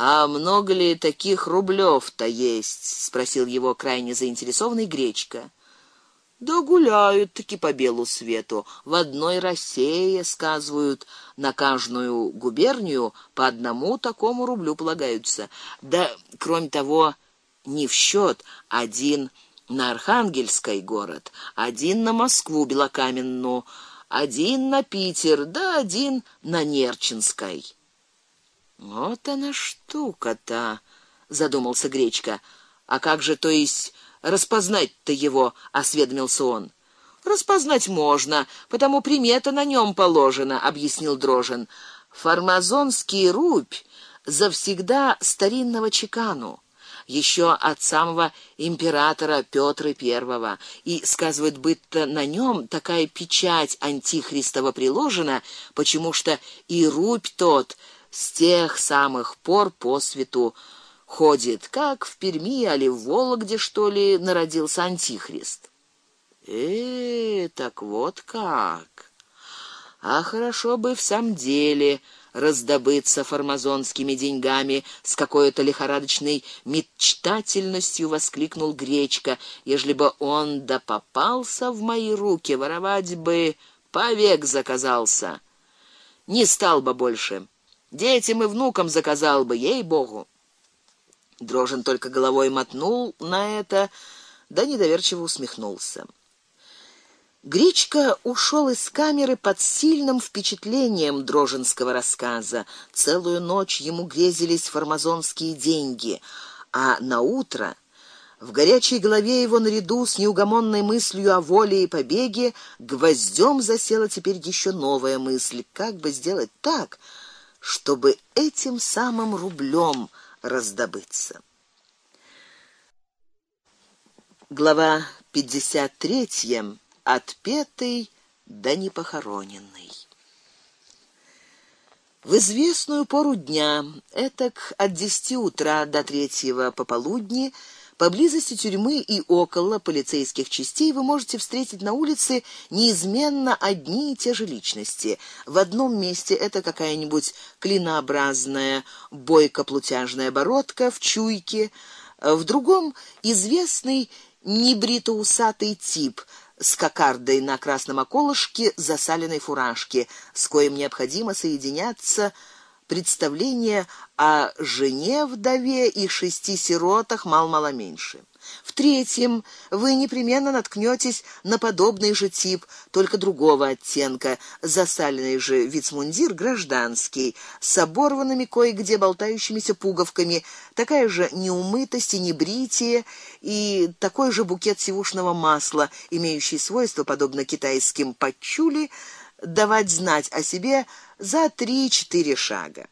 А много ли таких рублёв то есть? спросил его крайне заинтересованный Гречка. Да гуляют таки по белу свету. В одной России сказывают, на каждую губернию по одному такому рублю полагаются. Да, кроме того, не в счет один на Архангельский город, один на Москву белокаменную, один на Питер, да один на Нерчинской. Вот она штука-то, задумался Гречка. А как же, то есть распознать-то его, осведомился он. Распознать можно, потому примета на нем положена, объяснил Дрожен. Формазонский рубь завсегда старинного чекану еще от самого императора Петра I, и сказывают, будто на нем такая печать антихристова приложена, почему что и рубь тот с тех самых пор по свету ходит, как в Перми или в Вологде, что ли, народился антихрист. Э, так вот как. А хорошо бы в самом деле раздобыться фармазонскими деньгами, с какой-то лихорадочной мечтательностью воскликнул Гречка, ежели бы он да попался в мои руки, воровать бы повек заказался. Не стал бы больше. Детям и внукам заказал бы, ей-богу. Дрожен только головой мотнул на это, да недоверчиво усмехнулся. Гречка ушел из камеры под сильным впечатлением дроженского рассказа. Целую ночь ему грезились фармазонские деньги, а на утро в горячей голове его наряду с неугомонной мыслью о воле и побеге гвоздем засела теперь еще новая мысль: как бы сделать так, чтобы этим самым рублем раздобыться. Глава 53. Отпетый да не похороненный. В известную пору дня, этак от десяти утра до третьего пополудни, поблизости тюрьмы и около полицейских частей вы можете встретить на улице неизменно одни и те же личности. В одном месте это какая-нибудь клинообразная бойко-плутяжная бородка в чуйке, в другом известный небритоусатый тип с кокардой на красном околышке засаленной фуражки, с коим необходимо соединяться представление о жене вдове и шести сиротах мал-мало меньше. В третьем вы непременно наткнётесь на подобный же тип, только другого оттенка, засаленный же вицмундир гражданский, с оборванными кое-где болтающимися пуговками, такая же неумытость и небритие и такой же букет сивушного масла, имеющий свойство подобно китайским пачули давать знать о себе за три-четыре шага.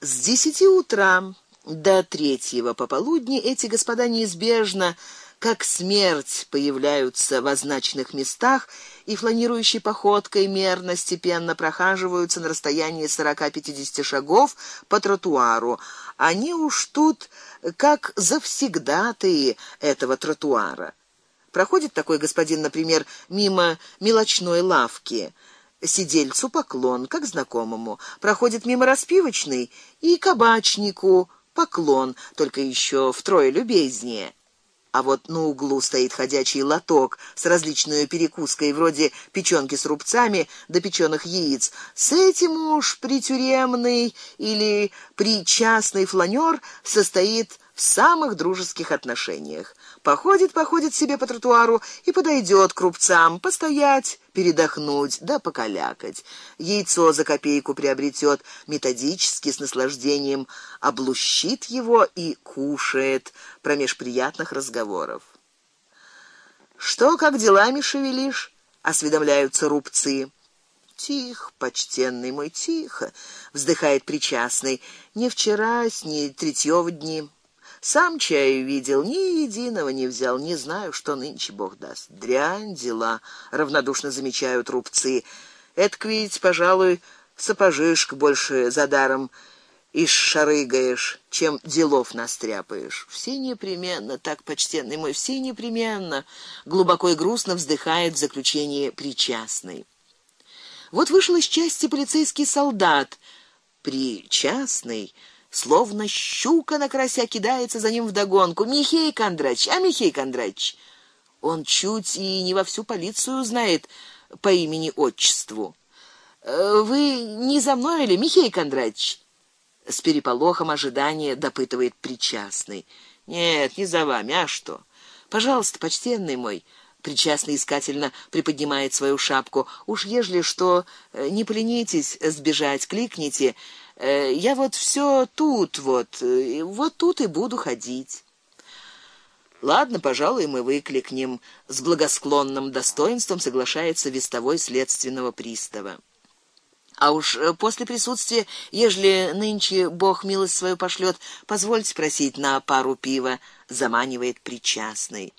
С десяти утра до третьего пополудни эти господа неизбежно как смерть появляются в означенных местах и фланирующей походкой мерно степенно прохаживаются на расстоянии 40-50 шагов по тротуару. Они уж тут как завсегдатые этого тротуара. Проходит такой господин, например, мимо мелочной лавки, сидельцу поклон, как знакомому, проходит мимо распивочной и кабачнику поклон, только еще втрое любезнее. А вот на углу стоит ходячий лоток с различной перекуской, вроде печёнки с рубцами да печёных яиц. С этим уж притюремный или причастный фланёр состоит в самых дружеских отношениях. Походит, походит себе по тротуару и подойдет к рубцам, постоять, передохнуть, да покалякать. Яйцо за копейку приобретет, методически с наслаждением облущит его и кушает промеж приятных разговоров. Что, как делами шевелишь? осведомляются рубцы. Тихо, почтенный мой, тихо, вздыхает причастный. Не вчера, ни третьего дни. Сам чаю видел, ни единого не взял, не знаю, что нынче Бог даст. Дрянь дела, равнодушно замечают рубцы. Это ведь, пожалуй, сапожишк больше за даром и шарыгаешь, чем делов настряпаешь. Все непременно, так почтенный мой, все непременно, глубоко и грустно вздыхает в заключении причастный. Вот вышел из части полицейский солдат Причастный словно щука на карася кидается за ним вдогонку. Михей Кондрач, а Михей Кондрач. Он чуть и не во всю полицию знает по имени-отчеству. Э, вы не за мной или Михей Кондрач? С переполохом ожидания допытывает причастный. Нет, не за вами, а что? Пожалуйста, почтенный мой, причастный искательно приподнимает свою шапку. Уж ежели что, э, не поленитесь сбежать, кликните. Э, я вот все тут вот, вот тут и буду ходить. Ладно, пожалуй, мы выкликнем, с благосклонным достоинством соглашается вестовой следственного пристава. А уж э, после присутствия, ежели нынче Бог милость свою пошлет, позвольте спросить на пару пива, заманивает причастный.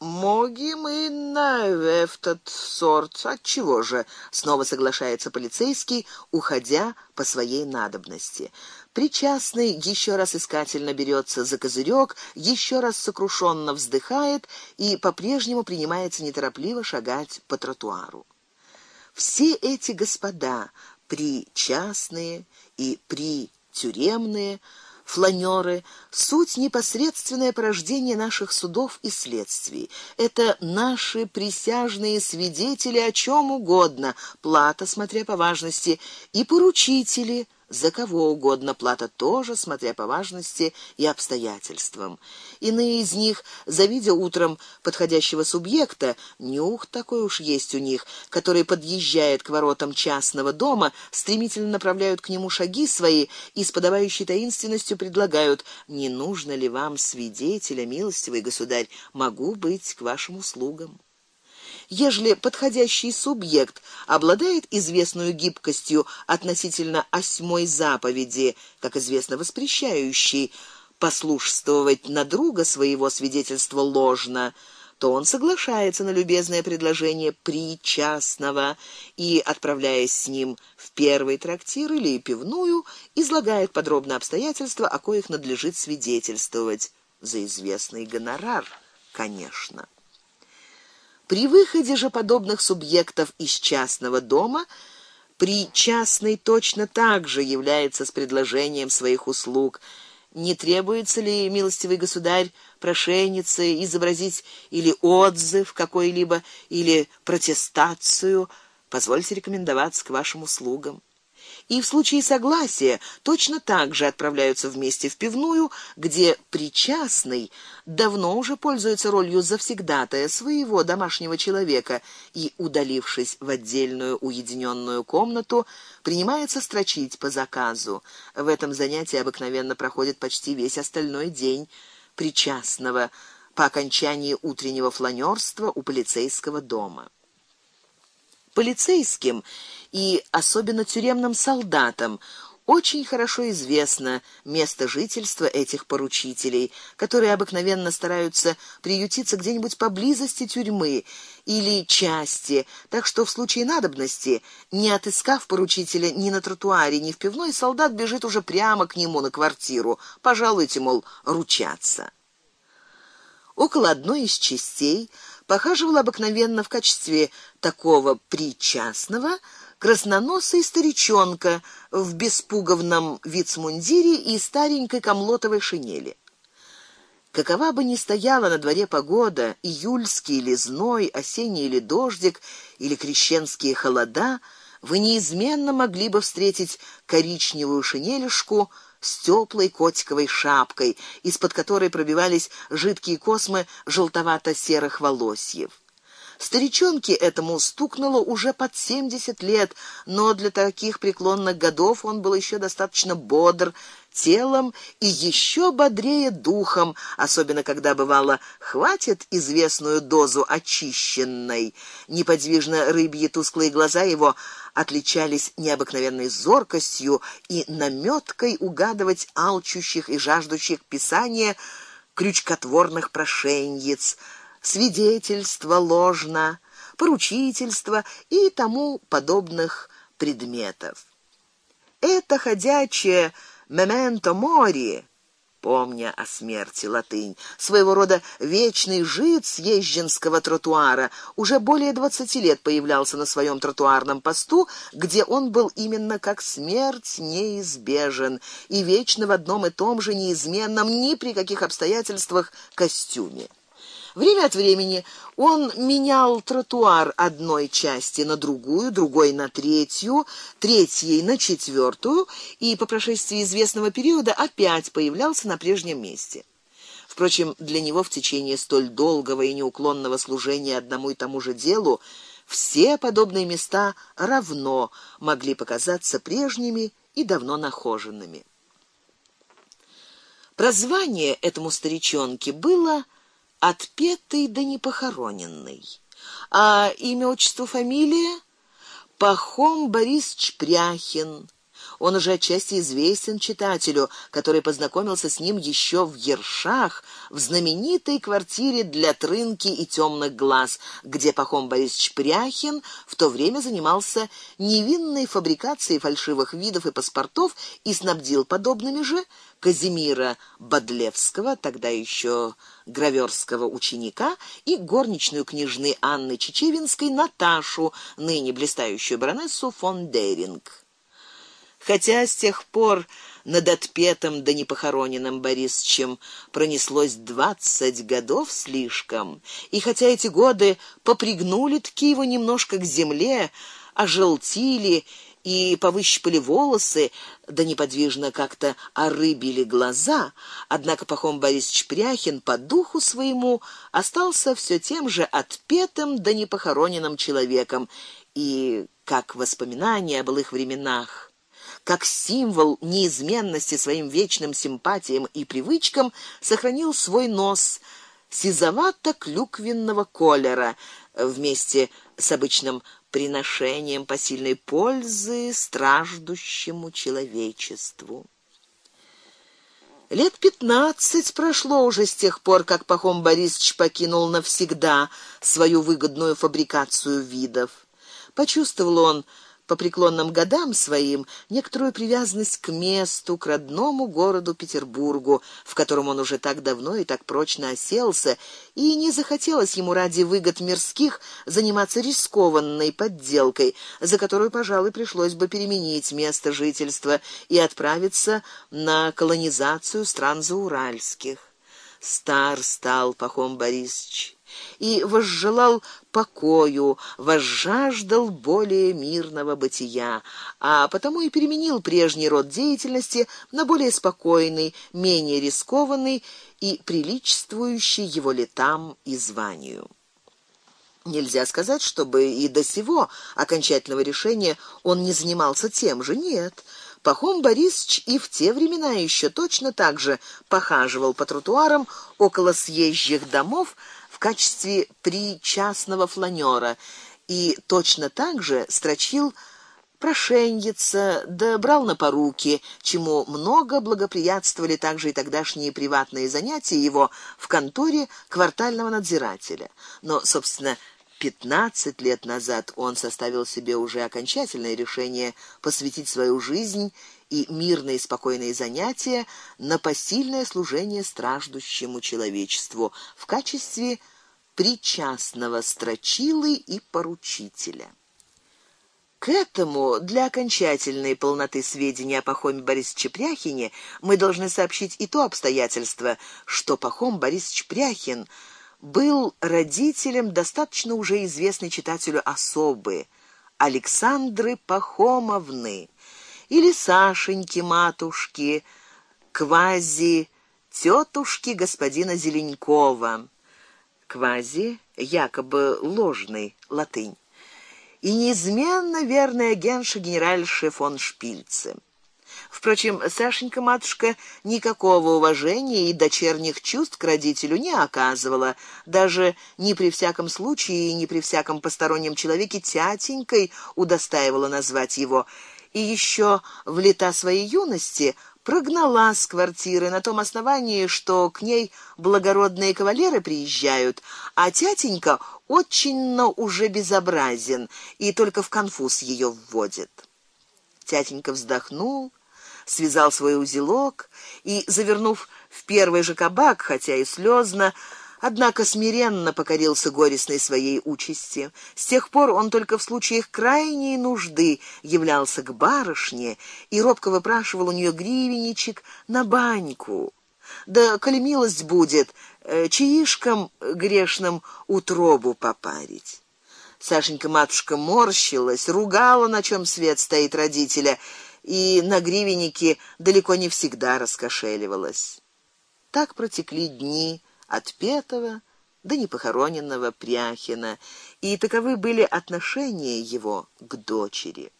Могим и на этот сорт. От чего же? Снова соглашается полицейский, уходя по своей надобности. Причастный еще раз искательно берется за козырек, еще раз сокрушенно вздыхает и по-прежнему принимается неторопливо шагать по тротуару. Все эти господа, причастные и притюремные, фланеры, суть непосредственное порождение наших судов и следствий. Это наши присяжные свидетели о чем угодно, плата смотря по важности, и поручители за кого угодно плата тоже, смотря по важности и обстоятельствам. Иные из них, завидя утром подходящего субъекта, нюх такой уж есть у них, который подъезжает к воротам частного дома, стремительно направляют к нему шаги свои и с подавающей таинственностью предлагают: "Не нужно ли вам свидетеля, милостивый государь? Могу быть к вашим услугам" ежели подходящий субъект обладает известной гибкостью относительно осьмой заповеди, как известно, воспрещающей послушствовать на друга своего свидетельства ложно, то он соглашается на любезное предложение причастного и, отправляясь с ним в первый трактир или пивную, излагает подробно обстоятельства, о коих надлежит свидетельствовать за известный гонорар, конечно. При выходе же подобных субъектов из частного дома при частный точно так же является с предложением своих услуг. Не требуется ли, милостивый государь, прошенице изобразить или отзыв какой-либо или протестацию, позвольте рекомендоваться к вашим услугам и в случае согласия точно так же отправляются вместе в пивную, где причастный давно уже пользуется ролью завсегдатая своего домашнего человека и, удалившись в отдельную уединенную комнату, принимается строчить по заказу. В этом занятии обыкновенно проходит почти весь остальной день причастного по окончании утреннего фланерства у полицейского дома. Полицейским и особенно тюремным солдатам очень хорошо известно место жительства этих поручителей, которые обыкновенно стараются приютиться где-нибудь поблизости тюрьмы или части, так что в случае надобности, не отыскав поручителя ни на тротуаре, ни в пивной, солдат бежит уже прямо к нему на квартиру. Пожалуйте, мол, ручаться. Около одной из частей похаживал обыкновенно в качестве такого причастного красноносый старичонка в беспуговном вицмундире и старенькой комлотовой шинели. Какова бы ни стояла на дворе погода, июльский или зной, осенний или дождик, или крещенские холода, вы неизменно могли бы встретить коричневую шинелишку с теплой котиковой шапкой, из-под которой пробивались жидкие космы желтовато-серых волосьев. Старичонке этому стукнуло уже под семьдесят лет, но для таких преклонных годов он был еще достаточно бодр телом и еще бодрее духом, особенно когда бывало хватит известную дозу очищенной. Неподвижно рыбьи тусклые глаза его отличались необыкновенной зоркостью и намёткой угадывать алчущих и жаждущих писания крючкотворных прошеньиц свидетельство ложно, поручительство и тому подобных предметов. Это ходячее мементо мори помня о смерти латынь, своего рода вечный жид съезженского тротуара, уже более двадцати лет появлялся на своем тротуарном посту, где он был именно как смерть неизбежен и вечно в одном и том же неизменном ни при каких обстоятельствах костюме. Время от времени он менял тротуар одной части на другую, другой на третью, третьей на четвертую, и по прошествии известного периода опять появлялся на прежнем месте. Впрочем, для него в течение столь долгого и неуклонного служения одному и тому же делу все подобные места равно могли показаться прежними и давно нахоженными. Прозвание этому старичонке было отпетый да не похороненный. А имя, отчество, фамилия Пахом Борис Чпряхин. Он уже отчасти известен читателю, который познакомился с ним еще в Ершах, в знаменитой квартире для трынки и темных глаз, где Пахом Борис Чпряхин в то время занимался невинной фабрикацией фальшивых видов и паспортов и снабдил подобными же Казимира Бодлевского, тогда еще граверского ученика, и горничную княжны Анны Чечевинской Наташу, ныне блистающую баронессу фон Деринг. Хотя с тех пор над отпетым да непохороненным Борисовичем пронеслось двадцать годов слишком, и хотя эти годы попригнули таки немножко к земле, ожелтили и повыщипали волосы, да неподвижно как-то орыбили глаза, однако Пахом Борисович Пряхин по духу своему остался все тем же отпетым да непохороненным человеком. И как воспоминание о былых временах как символ неизменности своим вечным симпатиям и привычкам сохранил свой нос сизовато-клюквенного колера вместе с обычным приношением посильной пользы страждущему человечеству. Лет пятнадцать прошло уже с тех пор, как Пахом Борисович покинул навсегда свою выгодную фабрикацию видов. Почувствовал он по преклонным годам своим некоторую привязанность к месту, к родному городу Петербургу, в котором он уже так давно и так прочно оселся, и не захотелось ему ради выгод мирских заниматься рискованной подделкой, за которую, пожалуй, пришлось бы переменить место жительства и отправиться на колонизацию стран зауральских. Стар стал Пахом Борисович и возжелал покою, возжаждал более мирного бытия, а потому и переменил прежний род деятельности на более спокойный, менее рискованный и приличествующий его летам и званию. Нельзя сказать, чтобы и до сего окончательного решения он не занимался тем же, нет. Пахом Борисович и в те времена еще точно так же похаживал по тротуарам около съезжих домов, в качестве причастного фланера и точно так же строчил прошеньица, да на поруки, чему много благоприятствовали также и тогдашние приватные занятия его в конторе квартального надзирателя. Но, собственно, пятнадцать лет назад он составил себе уже окончательное решение посвятить свою жизнь и мирные спокойные занятия на посильное служение страждущему человечеству в качестве причастного строчилы и поручителя. К этому для окончательной полноты сведений о Пахоме Борисовиче Пряхине мы должны сообщить и то обстоятельство, что Пахом Борисович Пряхин был родителем достаточно уже известной читателю особы Александры Пахомовны или Сашеньки матушки, квази тетушки господина Зеленкова. Квази якобы ложный латынь. И неизменно верная генша генеральши фон Шпильце. Впрочем, Сашенька матушка никакого уважения и дочерних чувств к родителю не оказывала, даже ни при всяком случае и ни при всяком постороннем человеке тятенькой удостаивала назвать его и еще в лета своей юности прогнала с квартиры на том основании, что к ней благородные кавалеры приезжают, а тятенька очень, но уже безобразен и только в конфуз ее вводит. Тятенька вздохнул, связал свой узелок и, завернув в первый же кабак, хотя и слезно, однако смиренно покорился горестной своей участи. С тех пор он только в случаях крайней нужды являлся к барышне и робко выпрашивал у нее гривенничек на баньку. Да коли милость будет, э, чаишкам грешным утробу попарить. Сашенька матушка морщилась, ругала, на чем свет стоит родителя, и на гривеннике далеко не всегда раскошеливалась. Так протекли дни отпетого до непохороненного Пряхина, и таковы были отношения его к дочери.